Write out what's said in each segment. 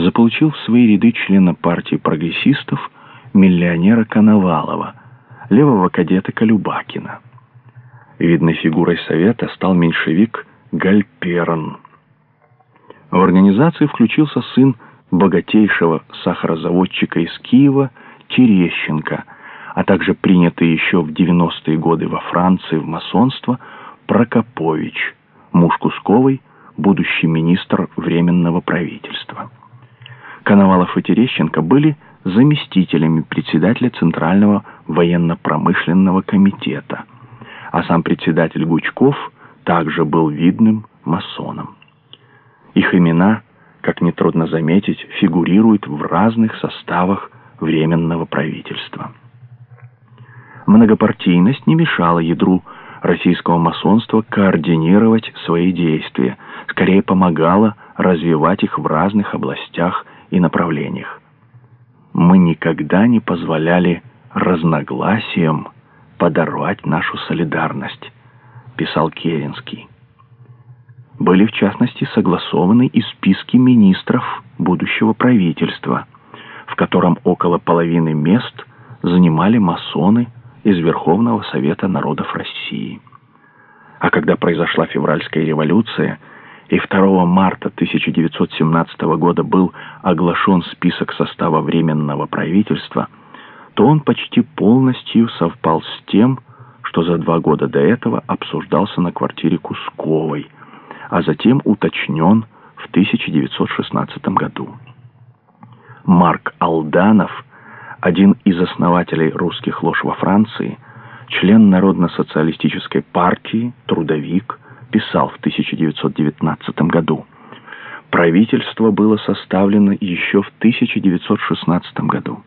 заполучил в свои ряды члена партии прогрессистов миллионера Коновалова, левого кадета Колюбакина. Видной фигурой Совета стал меньшевик Гальперн. В организацию включился сын богатейшего сахарозаводчика из Киева Терещенко, а также принятый еще в 90-е годы во Франции в масонство Прокопович, муж Кусковой, будущий министр Временного правительства. Коновалов и Терещенко были заместителями председателя Центрального военно-промышленного комитета, а сам председатель Гучков также был видным масоном. Их имена, как нетрудно заметить, фигурируют в разных составах Временного правительства. Многопартийность не мешала ядру российского масонства координировать свои действия, скорее помогала развивать их в разных областях и направлениях. Мы никогда не позволяли разногласиям подорвать нашу солидарность, писал Керенский. Были в частности согласованы и списки министров будущего правительства, в котором около половины мест занимали масоны из Верховного Совета Народов России. А когда произошла февральская революция, и 2 марта 1917 года был оглашен список состава Временного правительства, то он почти полностью совпал с тем, что за два года до этого обсуждался на квартире Кусковой, а затем уточнен в 1916 году. Марк Алданов, один из основателей русских лож во Франции, член Народно-социалистической партии, трудовик, писал в 1919 году. Правительство было составлено еще в 1916 году.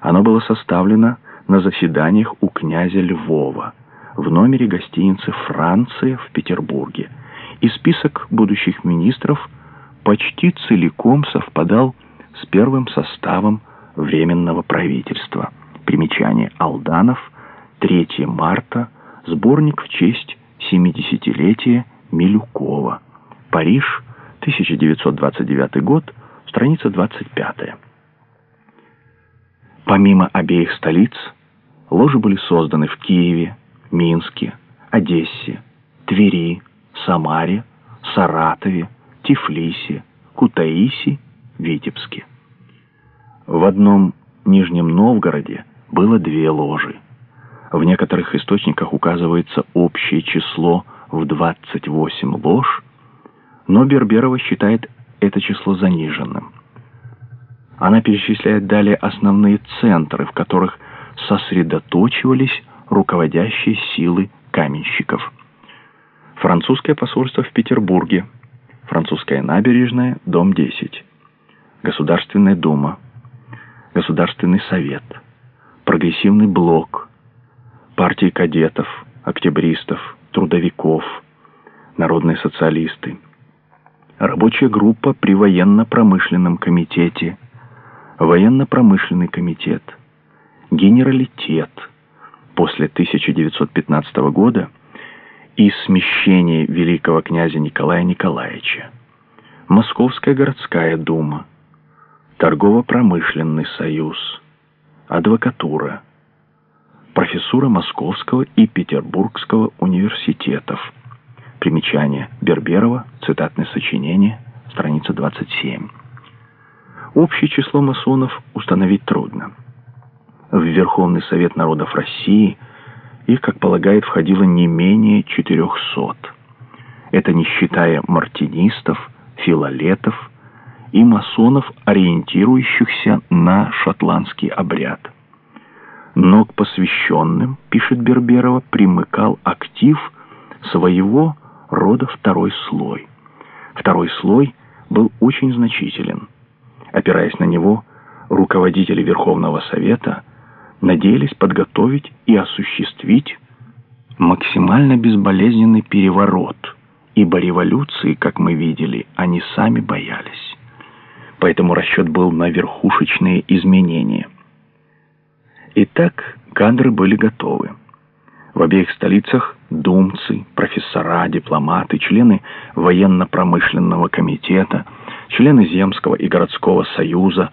Оно было составлено на заседаниях у князя Львова в номере гостиницы «Франция» в Петербурге, и список будущих министров почти целиком совпадал с первым составом Временного правительства. Примечание Алданов, 3 марта, сборник в честь 70-летие Милюкова. Париж, 1929 год, страница 25. Помимо обеих столиц, ложи были созданы в Киеве, Минске, Одессе, Твери, Самаре, Саратове, Тифлисе, Кутаиси, Витебске. В одном Нижнем Новгороде было две ложи. В некоторых источниках указывается общее число в 28 лож, но Берберова считает это число заниженным. Она перечисляет далее основные центры, в которых сосредоточивались руководящие силы каменщиков. Французское посольство в Петербурге, Французская набережная, дом 10, Государственная дума, Государственный совет, Прогрессивный блок, партии кадетов, октябристов, трудовиков, народные социалисты, рабочая группа при военно-промышленном комитете, военно-промышленный комитет, генералитет. После 1915 года и смещение великого князя Николая Николаевича, Московская городская дума, торгово-промышленный союз, адвокатура, профессура Московского и Петербургского университетов. Примечание Берберова, цитатное сочинение, страница 27. Общее число масонов установить трудно. В Верховный Совет народов России их, как полагает, входило не менее 400. Это не считая мартинистов, филолетов и масонов, ориентирующихся на шотландский обряд. Но к посвященным, пишет Берберова, примыкал актив своего рода второй слой. Второй слой был очень значителен. Опираясь на него, руководители Верховного Совета надеялись подготовить и осуществить максимально безболезненный переворот, ибо революции, как мы видели, они сами боялись. Поэтому расчет был на верхушечные изменения – Итак, кадры были готовы. В обеих столицах думцы, профессора, дипломаты, члены военно-промышленного комитета, члены Земского и городского союза,